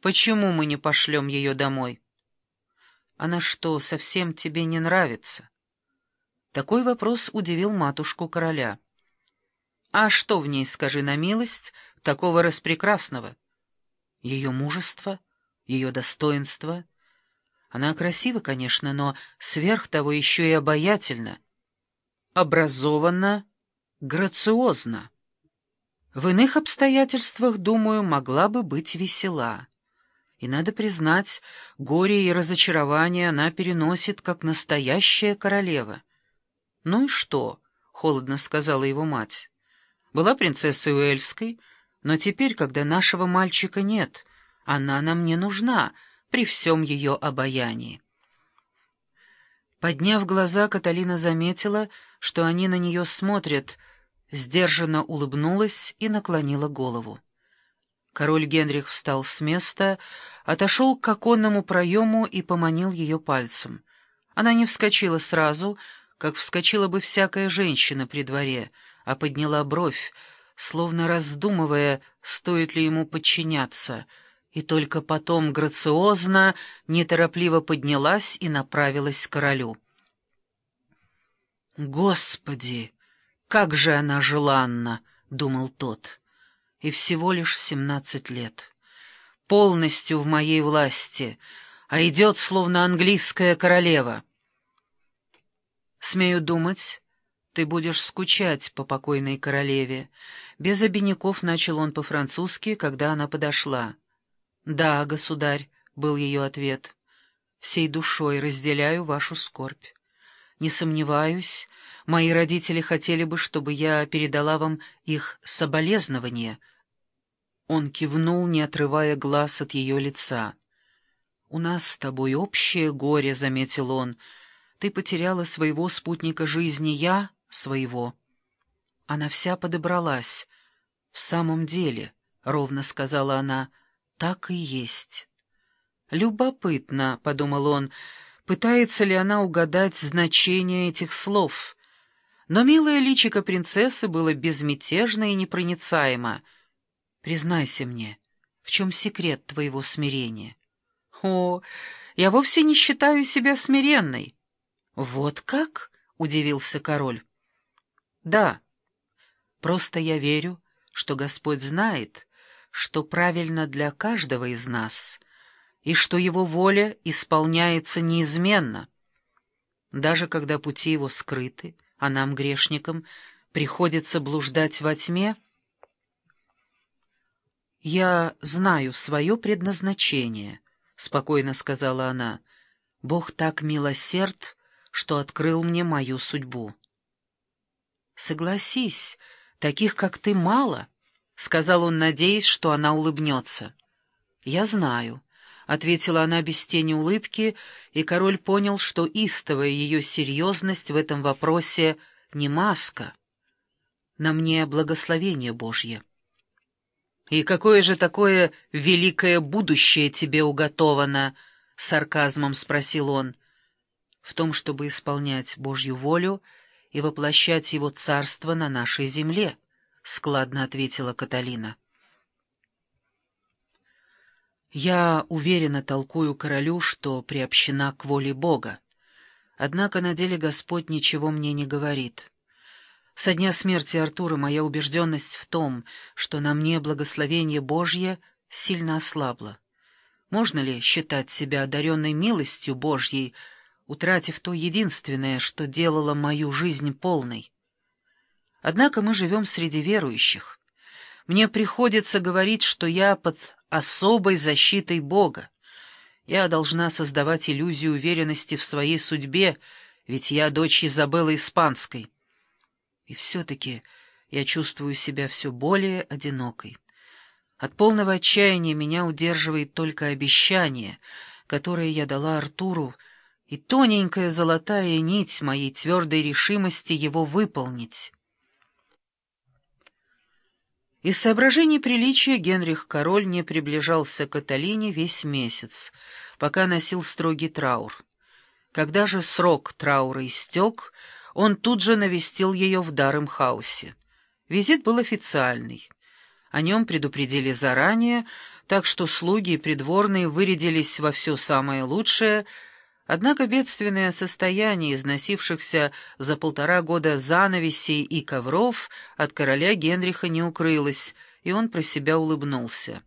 Почему мы не пошлем ее домой? Она что, совсем тебе не нравится? Такой вопрос удивил матушку короля. А что в ней, скажи на милость, такого распрекрасного? Ее мужество, ее достоинство. Она красива, конечно, но сверх того еще и обаятельна. Образованна, грациозна. В иных обстоятельствах, думаю, могла бы быть весела. И, надо признать, горе и разочарование она переносит, как настоящая королева. «Ну и что?» — холодно сказала его мать. «Была принцессой Уэльской, но теперь, когда нашего мальчика нет, она нам не нужна при всем ее обаянии». Подняв глаза, Каталина заметила, что они на нее смотрят, сдержанно улыбнулась и наклонила голову. Король Генрих встал с места, отошел к оконному проему и поманил ее пальцем. Она не вскочила сразу, как вскочила бы всякая женщина при дворе, а подняла бровь, словно раздумывая, стоит ли ему подчиняться, и только потом грациозно, неторопливо поднялась и направилась к королю. «Господи, как же она желанна!» — думал тот и всего лишь семнадцать лет. Полностью в моей власти, а идет словно английская королева. Смею думать, ты будешь скучать по покойной королеве. Без обиняков начал он по-французски, когда она подошла. «Да, государь», — был ее ответ, — «всей душой разделяю вашу скорбь. Не сомневаюсь, мои родители хотели бы, чтобы я передала вам их соболезнования». Он кивнул, не отрывая глаз от ее лица. «У нас с тобой общее горе», — заметил он. «Ты потеряла своего спутника жизни, я — своего». Она вся подобралась. «В самом деле», — ровно сказала она, — «так и есть». «Любопытно», — подумал он, — пытается ли она угадать значение этих слов. Но милое личико принцессы было безмятежно и непроницаемо. «Признайся мне, в чем секрет твоего смирения?» «О, я вовсе не считаю себя смиренной». «Вот как?» — удивился король. «Да, просто я верю, что Господь знает, что правильно для каждого из нас» и что его воля исполняется неизменно. Даже когда пути его скрыты, а нам, грешникам, приходится блуждать во тьме, «Я знаю свое предназначение», — спокойно сказала она. «Бог так милосерд, что открыл мне мою судьбу». «Согласись, таких, как ты, мало», — сказал он, надеясь, что она улыбнется. «Я знаю». — ответила она без тени улыбки, и король понял, что истовая ее серьезность в этом вопросе не маска. «На мне благословение Божье». «И какое же такое великое будущее тебе уготовано?» — сарказмом спросил он. «В том, чтобы исполнять Божью волю и воплощать его царство на нашей земле», — складно ответила Каталина. Я уверенно толкую королю, что приобщена к воле Бога. Однако на деле Господь ничего мне не говорит. Со дня смерти Артура моя убежденность в том, что на мне благословение Божье, сильно ослабла. Можно ли считать себя одаренной милостью Божьей, утратив то единственное, что делало мою жизнь полной? Однако мы живем среди верующих. Мне приходится говорить, что я под особой защитой Бога. Я должна создавать иллюзию уверенности в своей судьбе, ведь я дочь Изабеллы Испанской. И все-таки я чувствую себя все более одинокой. От полного отчаяния меня удерживает только обещание, которое я дала Артуру, и тоненькая золотая нить моей твердой решимости его выполнить. Из соображений приличия Генрих Король не приближался к Каталине весь месяц, пока носил строгий траур. Когда же срок траура истек, он тут же навестил ее в Даремхаусе. Визит был официальный. О нем предупредили заранее, так что слуги и придворные вырядились во все самое лучшее, однако бедственное состояние износившихся за полтора года занавесей и ковров от короля Генриха не укрылось, и он про себя улыбнулся.